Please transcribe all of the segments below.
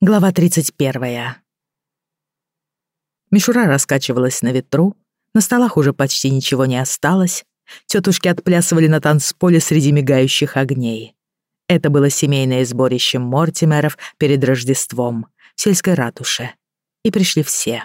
Глава 31. Мишура раскачивалась на ветру, на столах уже почти ничего не осталось, тетушки отплясывали на танцполе среди мигающих огней. Это было семейное сборище Мортимеров перед Рождеством в сельской ратуше. И пришли все.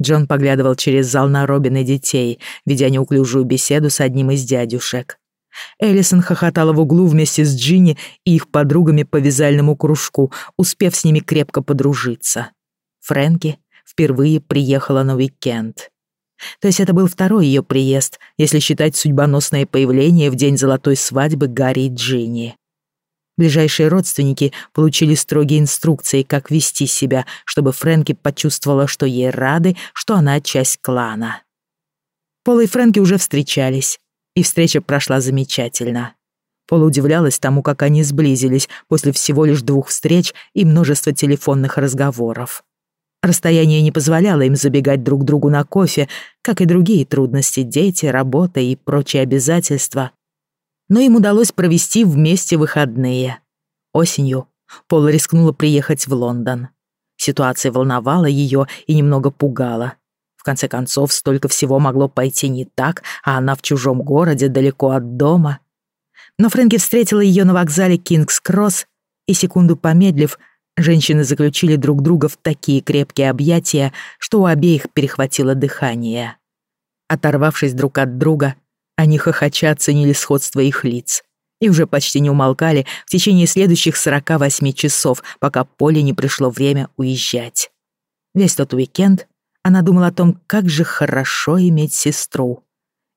Джон поглядывал через зал на Робин и детей, ведя неуклюжую беседу с одним из дядюшек. Эллисон хохотала в углу вместе с Джинни и их подругами по вязальному кружку, успев с ними крепко подружиться. Фрэнки впервые приехала на уикенд. То есть это был второй ее приезд, если считать судьбоносное появление в день золотой свадьбы Гарри и Джинни. Ближайшие родственники получили строгие инструкции, как вести себя, чтобы Фрэнки почувствовала, что ей рады, что она часть клана. Пол и Фрэнки уже встречались, и встреча прошла замечательно. Пола удивлялась тому, как они сблизились после всего лишь двух встреч и множества телефонных разговоров. Расстояние не позволяло им забегать друг другу на кофе, как и другие трудности, дети, работа и прочие обязательства. Но им удалось провести вместе выходные. Осенью Пола рискнула приехать в Лондон. Ситуация волновала ее и немного пугала. В конце концов, столько всего могло пойти не так, а она в чужом городе, далеко от дома. Но Фрэнки встретила ее на вокзале Кингс-Кросс, и секунду помедлив, женщины заключили друг друга в такие крепкие объятия, что у обеих перехватило дыхание. Оторвавшись друг от друга, они хохоча оценили сходство их лиц и уже почти не умолкали в течение следующих 48 часов, пока Поле не пришло время уезжать. Весь тот уикенд она думала о том, как же хорошо иметь сестру.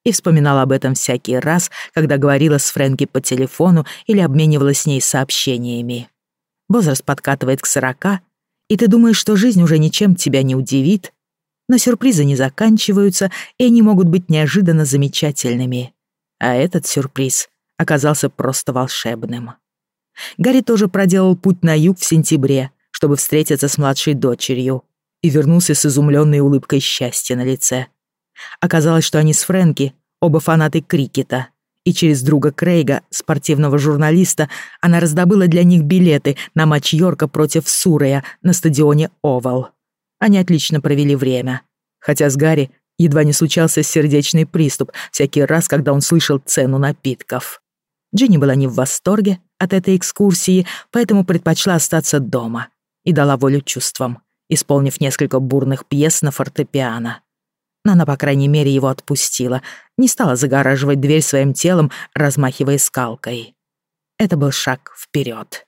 И вспоминала об этом всякий раз, когда говорила с Фрэнки по телефону или обменивалась с ней сообщениями. Возраст подкатывает к сорока, и ты думаешь, что жизнь уже ничем тебя не удивит, но сюрпризы не заканчиваются, и они могут быть неожиданно замечательными. А этот сюрприз оказался просто волшебным. Гарри тоже проделал путь на юг в сентябре, чтобы встретиться с младшей дочерью, и вернулся с изумленной улыбкой счастья на лице. Оказалось, что они с Фрэнки оба фанаты крикета, и через друга Крейга, спортивного журналиста, она раздобыла для них билеты на матч Йорка против Сурея на стадионе Овал. Они отлично провели время, хотя с Гарри едва не случался сердечный приступ всякий раз, когда он слышал цену напитков. Джинни была не в восторге от этой экскурсии, поэтому предпочла остаться дома и дала волю чувствам исполнив несколько бурных пьес на фортепиано. Но она, по крайней мере, его отпустила, не стала загораживать дверь своим телом, размахивая скалкой. Это был шаг вперед.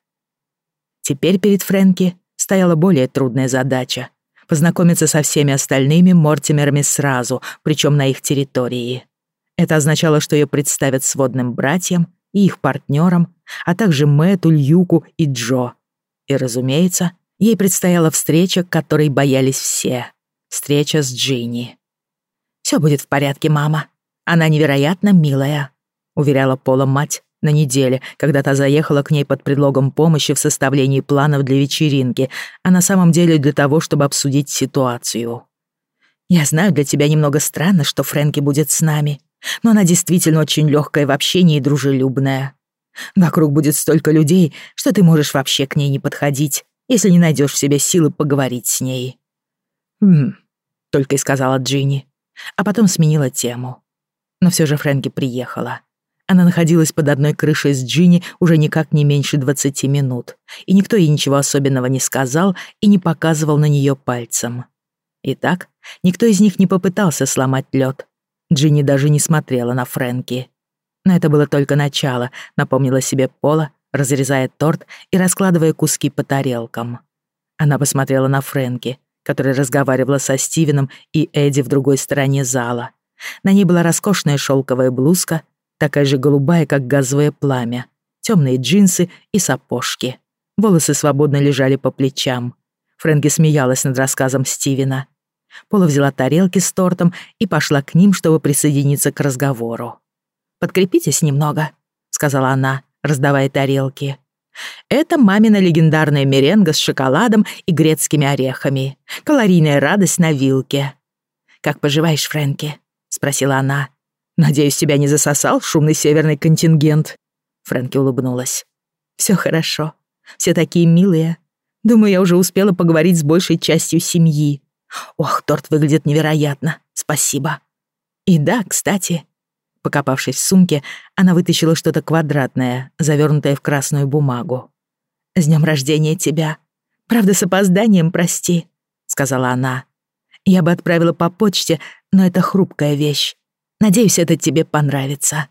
Теперь перед Фрэнки стояла более трудная задача — познакомиться со всеми остальными Мортимерами сразу, причем на их территории. Это означало, что ее представят сводным братьям и их партнерам, а также Мэтту, Льюку и Джо. И, разумеется, Ей предстояла встреча, которой боялись все. Встреча с Джинни. «Всё будет в порядке, мама. Она невероятно милая», — уверяла Пола мать на неделе, когда та заехала к ней под предлогом помощи в составлении планов для вечеринки, а на самом деле для того, чтобы обсудить ситуацию. «Я знаю, для тебя немного странно, что Фрэнки будет с нами, но она действительно очень лёгкая в общении и дружелюбная. Вокруг будет столько людей, что ты можешь вообще к ней не подходить если не найдешь в себе силы поговорить с ней». «Хм», — только и сказала Джинни, а потом сменила тему. Но все же Фрэнки приехала. Она находилась под одной крышей с Джинни уже никак не меньше двадцати минут, и никто ей ничего особенного не сказал и не показывал на нее пальцем. Итак, никто из них не попытался сломать лед. Джинни даже не смотрела на Фрэнки. Но это было только начало, напомнила себе Пола, разрезая торт и раскладывая куски по тарелкам. Она посмотрела на Фрэнки, которая разговаривала со Стивеном и Эдди в другой стороне зала. На ней была роскошная шелковая блузка, такая же голубая, как газовое пламя, темные джинсы и сапожки. Волосы свободно лежали по плечам. Фрэнки смеялась над рассказом Стивена. Пола взяла тарелки с тортом и пошла к ним, чтобы присоединиться к разговору. «Подкрепитесь немного», — сказала она, раздавая тарелки. Это мамина легендарная меренга с шоколадом и грецкими орехами. Калорийная радость на вилке. «Как поживаешь, Фрэнки?» — спросила она. «Надеюсь, тебя не засосал шумный северный контингент?» Фрэнки улыбнулась. «Всё хорошо. Все такие милые. Думаю, я уже успела поговорить с большей частью семьи. Ох, торт выглядит невероятно. Спасибо. И да, кстати, покопавшись в сумке, она вытащила что-то квадратное, завернутое в красную бумагу. «С днем рождения тебя! Правда, с опозданием, прости», — сказала она. «Я бы отправила по почте, но это хрупкая вещь. Надеюсь, это тебе понравится».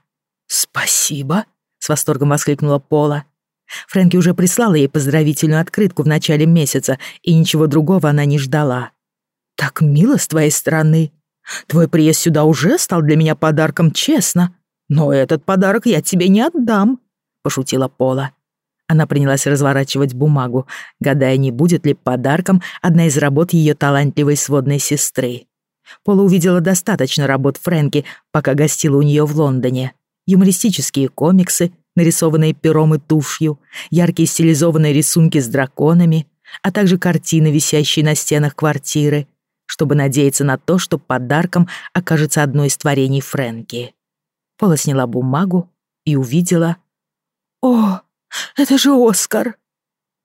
«Спасибо», — с восторгом воскликнула Пола. Фрэнки уже прислала ей поздравительную открытку в начале месяца, и ничего другого она не ждала. «Так мило с твоей стороны. Твой приезд сюда уже стал для меня подарком, честно. Но этот подарок я тебе не отдам», — пошутила Пола. Она принялась разворачивать бумагу, гадая, не будет ли подарком одна из работ ее талантливой сводной сестры. Пола увидела достаточно работ Фрэнки, пока гостила у нее в Лондоне. Юмористические комиксы, нарисованные пером и тушью, яркие стилизованные рисунки с драконами, а также картины, висящие на стенах квартиры, чтобы надеяться на то, что подарком окажется одно из творений Фрэнки. Пола сняла бумагу и увидела... «О, это же Оскар!»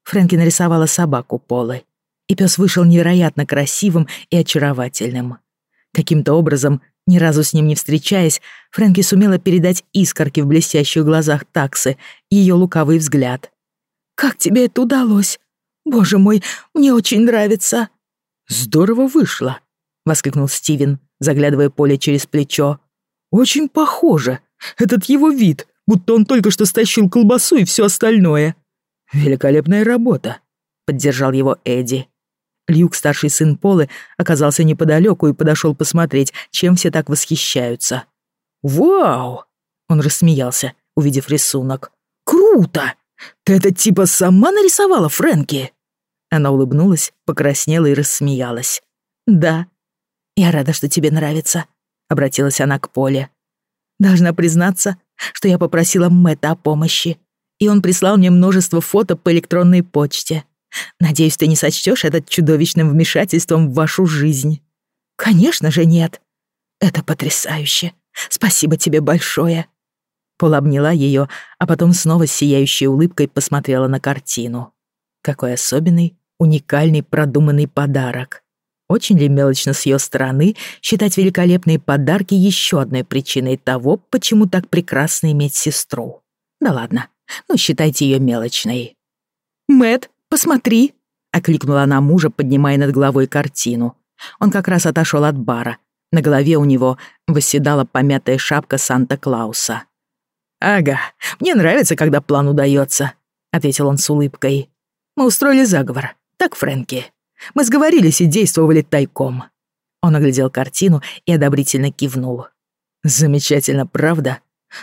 Фрэнки нарисовала собаку Полы, и пес вышел невероятно красивым и очаровательным. Каким-то образом, ни разу с ним не встречаясь, Фрэнки сумела передать искорки в блестящих глазах таксы и ее лукавый взгляд. «Как тебе это удалось? Боже мой, мне очень нравится!» «Здорово вышло!» — воскликнул Стивен, заглядывая Поле через плечо. «Очень похоже. Этот его вид, будто он только что стащил колбасу и все остальное. Великолепная работа!» — поддержал его Эдди. Люк, старший сын Полы, оказался неподалеку и подошел посмотреть, чем все так восхищаются. «Вау!» — он рассмеялся, увидев рисунок. «Круто! Ты это типа сама нарисовала, Фрэнки?» Она улыбнулась, покраснела и рассмеялась. «Да. Я рада, что тебе нравится», — обратилась она к Поле. «Должна признаться, что я попросила Мэтта о помощи, и он прислал мне множество фото по электронной почте. Надеюсь, ты не сочтешь это чудовищным вмешательством в вашу жизнь. Конечно же нет. Это потрясающе. Спасибо тебе большое. Пол обняла ее, а потом снова с сияющей улыбкой посмотрела на картину. Какой особенный, уникальный, продуманный подарок. Очень ли мелочно с ее стороны считать великолепные подарки еще одной причиной того, почему так прекрасно иметь сестру? Да ладно, ну считайте ее мелочной. Мэт, «Посмотри!» — окликнула она мужа, поднимая над головой картину. Он как раз отошел от бара. На голове у него восседала помятая шапка Санта-Клауса. «Ага, мне нравится, когда план удается», — ответил он с улыбкой. «Мы устроили заговор. Так, Фрэнки. Мы сговорились и действовали тайком». Он оглядел картину и одобрительно кивнул. «Замечательно, правда?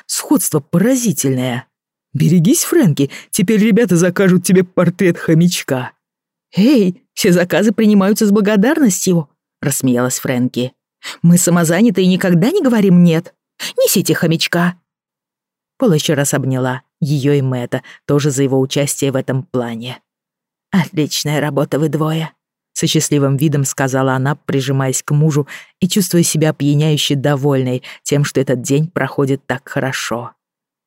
Сходство поразительное. «Берегись, Фрэнки, теперь ребята закажут тебе портрет хомячка». «Эй, все заказы принимаются с благодарностью», — рассмеялась Фрэнки. «Мы самозаняты и никогда не говорим «нет». Несите хомячка». Пол еще раз обняла ее и Мэтта, тоже за его участие в этом плане. «Отличная работа вы двое», — со счастливым видом сказала она, прижимаясь к мужу и чувствуя себя опьяняюще довольной тем, что этот день проходит так хорошо.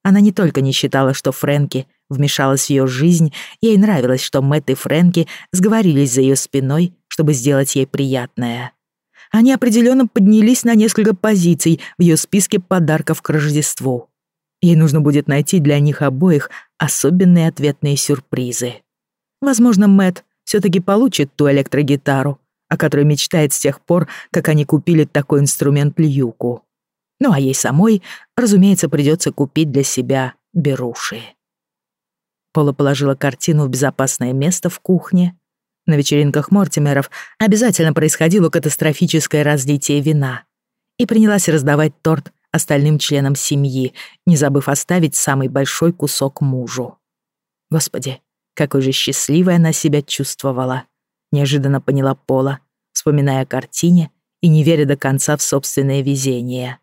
Она не только не считала, что Фрэнки вмешалась в ее жизнь, ей нравилось, что Мэтт и Фрэнки сговорились за ее спиной, чтобы сделать ей приятное. Они определенно поднялись на несколько позиций в ее списке подарков к Рождеству. Ей нужно будет найти для них обоих особенные ответные сюрпризы. Возможно, Мэтт все-таки получит ту электрогитару, о которой мечтает с тех пор, как они купили такой инструмент Льюку. Ну а ей самой, разумеется, придется купить для себя беруши. Пола положила картину в безопасное место в кухне. На вечеринках Мортимеров обязательно происходило катастрофическое разлитие вина. И принялась раздавать торт остальным членам семьи, не забыв оставить самый большой кусок мужу. Господи, какой же счастливой она себя чувствовала. Неожиданно поняла Пола, вспоминая о картине и не веря до конца в собственное везение.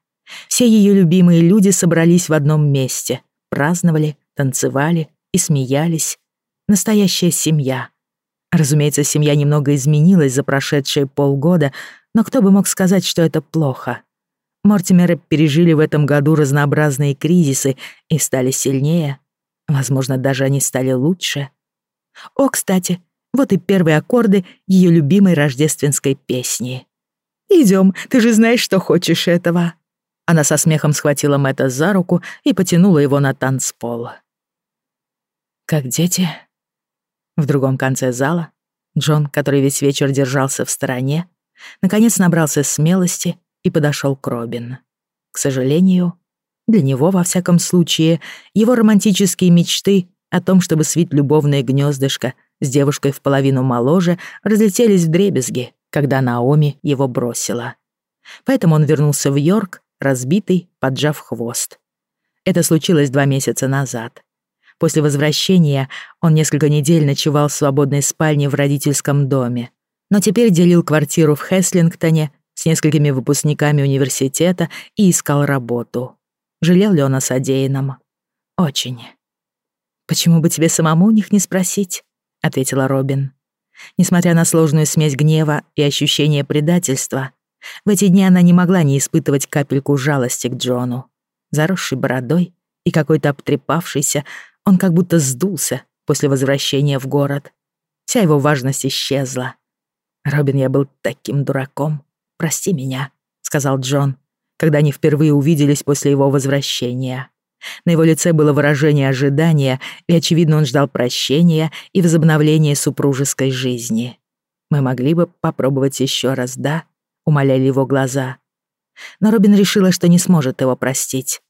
Все ее любимые люди собрались в одном месте, праздновали, танцевали и смеялись. Настоящая семья. Разумеется, семья немного изменилась за прошедшие полгода, но кто бы мог сказать, что это плохо? Мортимеры пережили в этом году разнообразные кризисы и стали сильнее. Возможно, даже они стали лучше. О, кстати, Вот и первые аккорды ее любимой рождественской песни. «Идем, ты же знаешь, что хочешь этого». Она со смехом схватила Мэтта за руку и потянула его на танцпол. «Как дети?» В другом конце зала Джон, который весь вечер держался в стороне, наконец набрался смелости и подошел к Робин. К сожалению, для него, во всяком случае, его романтические мечты о том, чтобы свить любовное гнездышко с девушкой в половину моложе, разлетелись в дребезги, когда Наоми его бросила. Поэтому он вернулся в Йорк, разбитый, поджав хвост. Это случилось два месяца назад. После возвращения он несколько недель ночевал в свободной спальне в родительском доме, но теперь делил квартиру в Хеслингтоне с несколькими выпускниками университета и искал работу. Жалел ли он о содеянном? Очень. «Почему бы тебе самому у них не спросить?» — ответила Робин. Несмотря на сложную смесь гнева и ощущения предательства, в эти дни она не могла не испытывать капельку жалости к Джону. Заросший бородой и какой-то обтрепавшийся, он как будто сдулся после возвращения в город. Вся его важность исчезла. «Робин, я был таким дураком. Прости меня», — сказал Джон, когда они впервые увиделись после его возвращения. На его лице было выражение ожидания, и, очевидно, он ждал прощения и возобновления супружеской жизни. «Мы могли бы попробовать еще раз, да?» — умоляли его глаза. Но Робин решила, что не сможет его простить.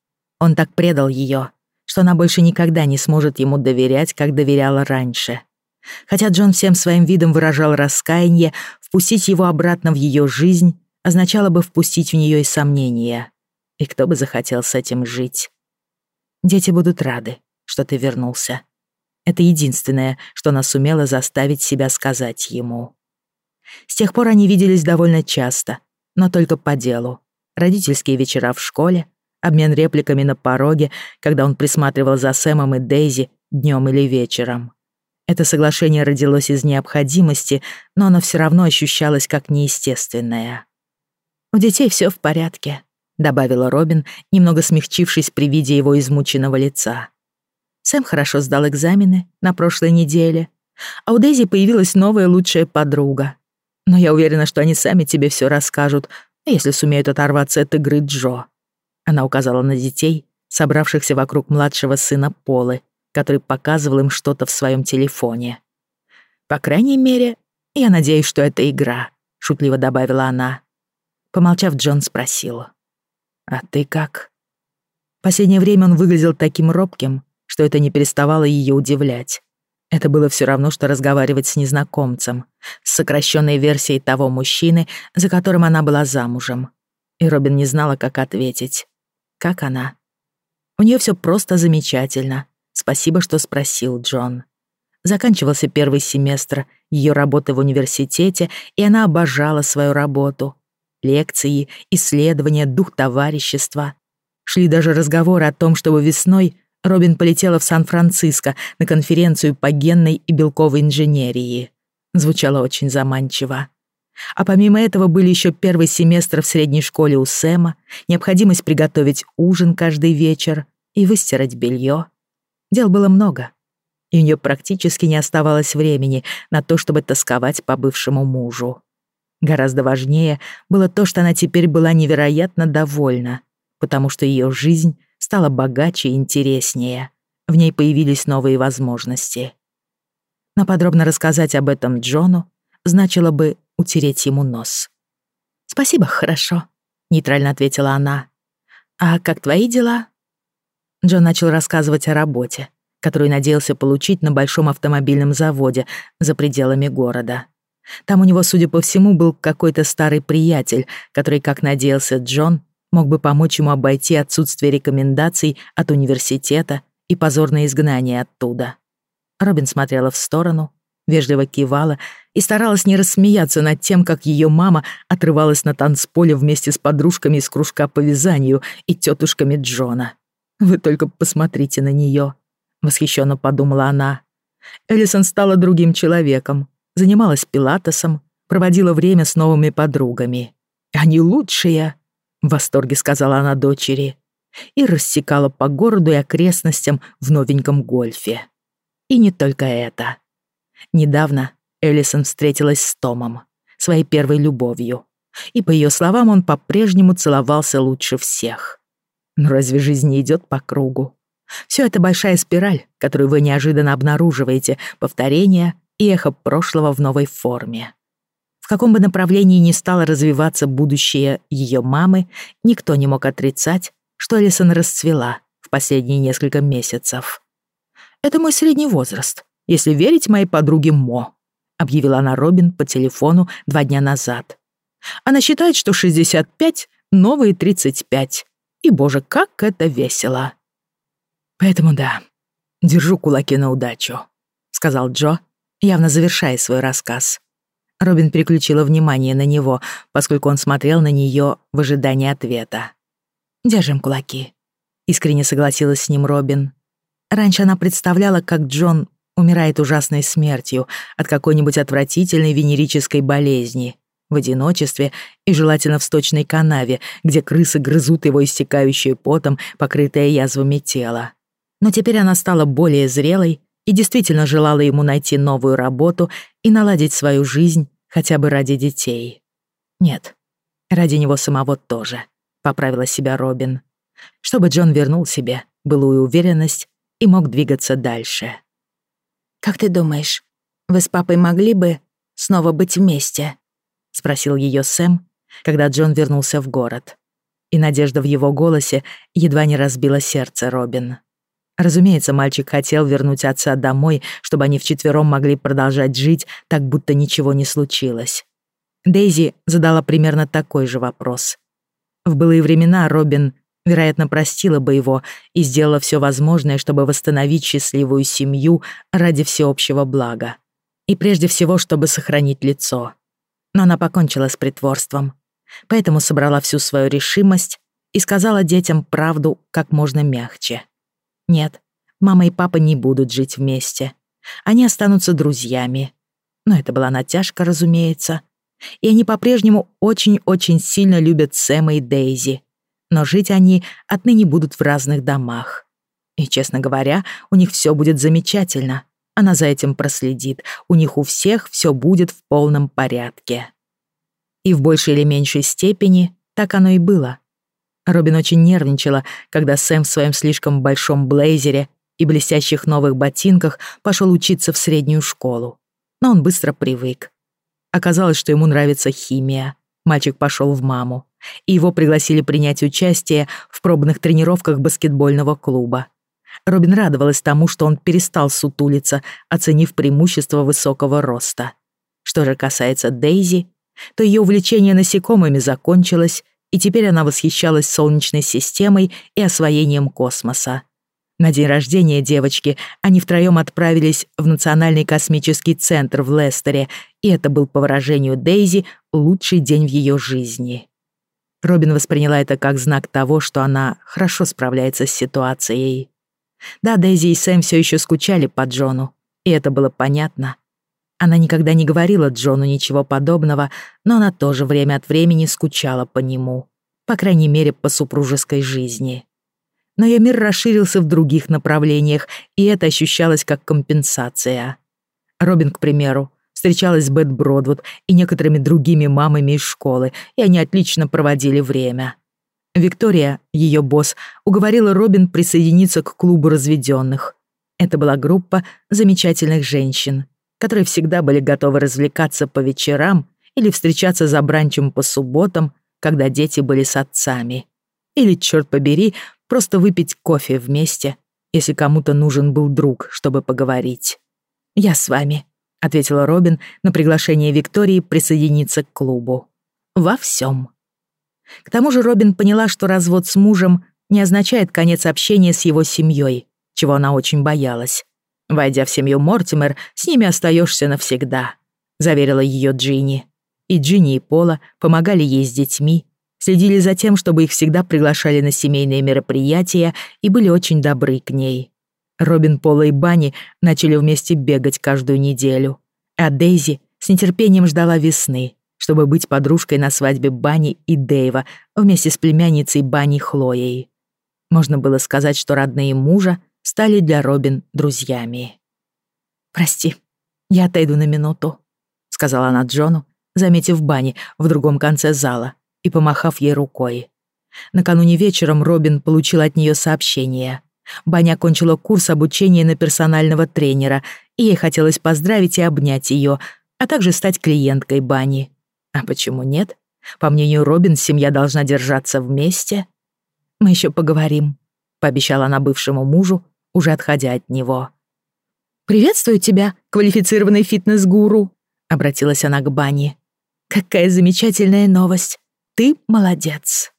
Он так предал ее, что она больше никогда не сможет ему доверять, как доверяла раньше. Хотя Джон всем своим видом выражал раскаяние, впустить его обратно в ее жизнь означало бы впустить в нее и сомнения. И кто бы захотел с этим жить? Дети будут рады, что ты вернулся. Это единственное, что она сумела заставить себя сказать ему. С тех пор они виделись довольно часто, но только по делу. Родительские вечера в школе, обмен репликами на пороге, когда он присматривал за Сэмом и Дейзи днем или вечером. Это соглашение родилось из необходимости, но оно все равно ощущалось как неестественное. «У детей все в порядке», добавила Робин, немного смягчившись при виде его измученного лица. Сэм хорошо сдал экзамены на прошлой неделе, а у Дейзи появилась новая лучшая подруга. Но я уверена, что они сами тебе все расскажут, если сумеют оторваться от игры Джо. Она указала на детей, собравшихся вокруг младшего сына Полы, который показывал им что-то в своем телефоне. «По крайней мере, я надеюсь, что это игра», — шутливо добавила она. Помолчав, Джон спросил. «А ты как?» Последнее время он выглядел таким робким, что это не переставало ее удивлять. Это было все равно, что разговаривать с незнакомцем, с сокращенной версией того мужчины, за которым она была замужем. И Робин не знала, как ответить. Как она? У нее все просто замечательно. Спасибо, что спросил Джон. Заканчивался первый семестр ее работы в университете, и она обожала свою работу. Лекции, исследования, дух товарищества. Шли даже разговоры о том, чтобы весной Робин полетела в Сан-Франциско на конференцию по генной и белковой инженерии. Звучало очень заманчиво. А помимо этого были еще первый семестр в средней школе у Сэма, необходимость приготовить ужин каждый вечер и выстирать белье. Дел было много, и у нее практически не оставалось времени на то, чтобы тосковать по бывшему мужу. Гораздо важнее было то, что она теперь была невероятно довольна, потому что ее жизнь стала богаче и интереснее. В ней появились новые возможности. Но подробно рассказать об этом Джону значило бы утереть ему нос. «Спасибо, хорошо», — нейтрально ответила она. «А как твои дела?» Джон начал рассказывать о работе, которую надеялся получить на большом автомобильном заводе за пределами города. Там у него, судя по всему, был какой-то старый приятель, который, как надеялся Джон, мог бы помочь ему обойти отсутствие рекомендаций от университета и позорное изгнание оттуда. Робин смотрела в сторону, вежливо кивала и старалась не рассмеяться над тем, как ее мама отрывалась на танцполе вместе с подружками из кружка по вязанию и тетушками Джона. «Вы только посмотрите на нее», — восхищенно подумала она. Эллисон стала другим человеком, занималась пилатесом, проводила время с новыми подругами. «Они лучшие!» — в восторге сказала она дочери. И рассекала по городу и окрестностям в новеньком гольфе. И не только это. Недавно Эллисон встретилась с Томом, своей первой любовью. И, по ее словам, он по-прежнему целовался лучше всех. Но разве жизнь не идет по кругу? Все это большая спираль, которую вы неожиданно обнаруживаете, повторение эхо прошлого в новой форме. В каком бы направлении ни стало развиваться будущее ее мамы, никто не мог отрицать, что Элисон расцвела в последние несколько месяцев. «Это мой средний возраст, если верить моей подруге Мо», объявила она Робин по телефону два дня назад. Она считает, что 65 — новые 35. И, боже, как это весело. Поэтому да, держу кулаки на удачу, сказал Джо, явно завершая свой рассказ. Робин переключила внимание на него, поскольку он смотрел на нее в ожидании ответа. «Держим кулаки», — искренне согласилась с ним Робин. Раньше она представляла, как Джон умирает ужасной смертью от какой-нибудь отвратительной венерической болезни, в одиночестве и желательно в сточной канаве, где крысы грызут его истекающее потом, покрытое язвами тело. Но теперь она стала более зрелой и действительно желала ему найти новую работу и наладить свою жизнь хотя бы ради детей. Нет, ради него самого тоже, поправила себя Робин. Чтобы Джон вернул себе былую уверенность и мог двигаться дальше. «Как ты думаешь, вы с папой могли бы снова быть вместе?» — спросил ее Сэм, когда Джон вернулся в город. И надежда в его голосе едва не разбила сердце Робин. Разумеется, мальчик хотел вернуть отца домой, чтобы они вчетвером могли продолжать жить, так будто ничего не случилось. Дейзи задала примерно такой же вопрос. В былые времена Робин, вероятно, простила бы его и сделала все возможное, чтобы восстановить счастливую семью ради всеобщего блага. И прежде всего, чтобы сохранить лицо. Но она покончила с притворством. Поэтому собрала всю свою решимость и сказала детям правду как можно мягче. Нет, мама и папа не будут жить вместе. Они останутся друзьями. Но это была натяжка, разумеется. И они по-прежнему очень-очень сильно любят Сэма и Дейзи. Но жить они отныне будут в разных домах. И, честно говоря, у них все будет замечательно. Она за этим проследит. У них у всех все будет в полном порядке. И в большей или меньшей степени так оно и было. Робин очень нервничала, когда Сэм в своем слишком большом блейзере и блестящих новых ботинках пошел учиться в среднюю школу. Но он быстро привык. Оказалось, что ему нравится химия. Мальчик пошел в маму, и его пригласили принять участие в пробных тренировках баскетбольного клуба. Робин радовалась тому, что он перестал сутулиться, оценив преимущество высокого роста. Что же касается Дейзи, то ее увлечение насекомыми закончилось, и теперь она восхищалась Солнечной системой и освоением космоса. На день рождения девочки они втроем отправились в Национальный космический центр в Лестере, и это был, по выражению Дейзи, лучший день в ее жизни. Робин восприняла это как знак того, что она хорошо справляется с ситуацией. Да, Дейзи и Сэм все еще скучали по Джону, и это было понятно. Она никогда не говорила Джону ничего подобного, но она тоже время от времени скучала по нему. По крайней мере, по супружеской жизни. Но ее мир расширился в других направлениях, и это ощущалось как компенсация. Робин, к примеру, встречалась с Бет Бродвуд и некоторыми другими мамами из школы, и они отлично проводили время. Виктория, ее босс, уговорила Робин присоединиться к клубу разведенных. Это была группа замечательных женщин, которые всегда были готовы развлекаться по вечерам или встречаться за бранчем по субботам, когда дети были с отцами. Или, черт побери, просто выпить кофе вместе, если кому-то нужен был друг, чтобы поговорить. «Я с вами», — ответила Робин на приглашение Виктории присоединиться к клубу. «Во всем». К тому же Робин поняла, что развод с мужем не означает конец общения с его семьей, чего она очень боялась. Войдя в семью Мортимер, с ними остаешься навсегда», — заверила ее Джинни. И Джинни и Пола помогали ей с детьми, следили за тем, чтобы их всегда приглашали на семейные мероприятия и были очень добры к ней. Робин, Пола и Банни начали вместе бегать каждую неделю, а Дейзи с нетерпением ждала весны, чтобы быть подружкой на свадьбе Банни и Дэйва вместе с племянницей Банни Хлоей. Можно было сказать, что родные мужа стали для Робин друзьями. «Прости, я отойду на минуту», сказала она Джону, заметив Бани в другом конце зала и помахав ей рукой. Накануне вечером Робин получил от нее сообщение. Баня окончила курс обучения на персонального тренера, и ей хотелось поздравить и обнять ее, а также стать клиенткой Бани. А почему нет? По мнению Робин, семья должна держаться вместе. «Мы еще поговорим», — пообещала она бывшему мужу, уже отходя от него. «Приветствую тебя, квалифицированный фитнес-гуру», — обратилась она к Бани. «Какая замечательная новость! Ты молодец!»